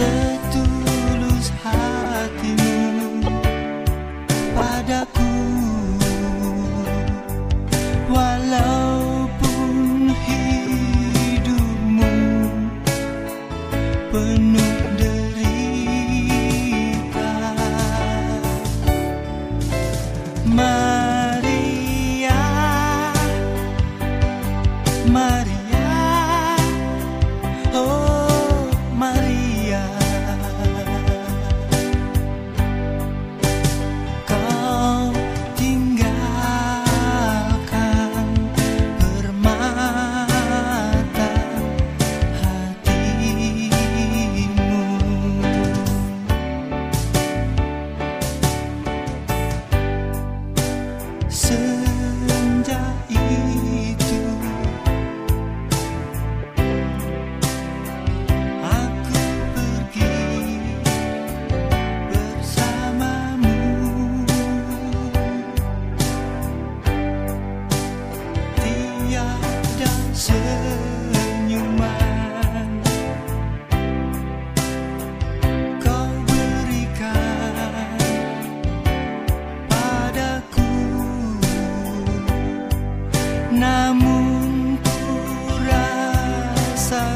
setulus hatimu padaku. Walaupun hidupmu penuh derita Maria Maria. namun ku rasakan